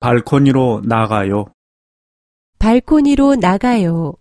발코니로 나가요. 발코니로 나가요.